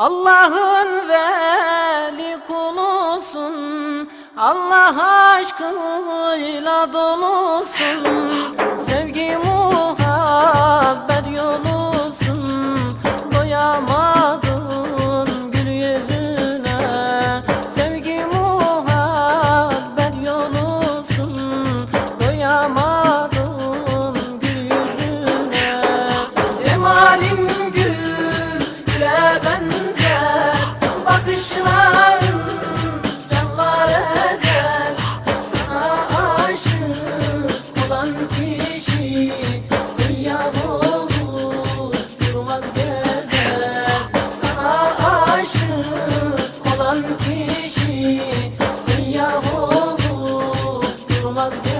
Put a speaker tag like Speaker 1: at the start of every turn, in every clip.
Speaker 1: Allah'ın veli kulusun Allah aşkıyla dolusun Sevgim was doing.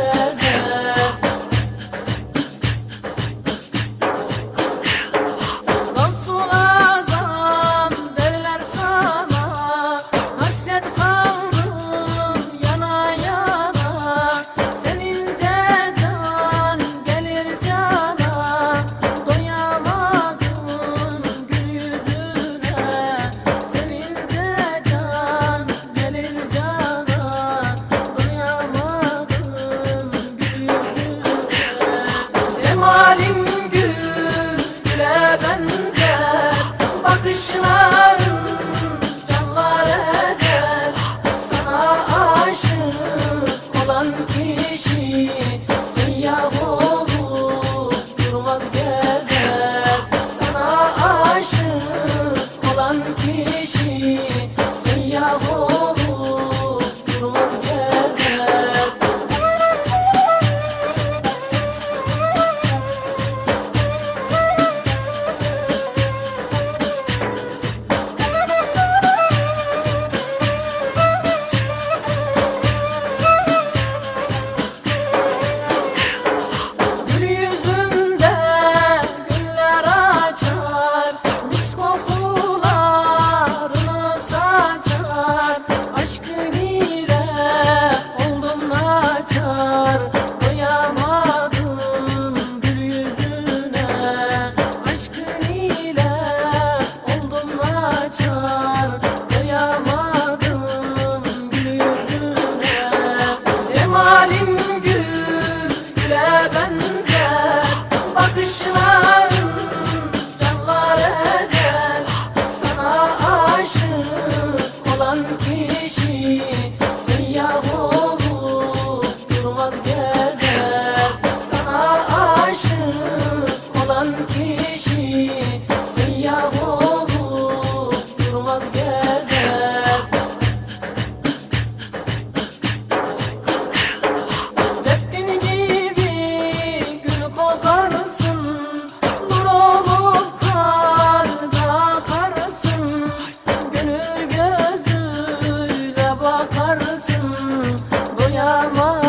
Speaker 1: Ama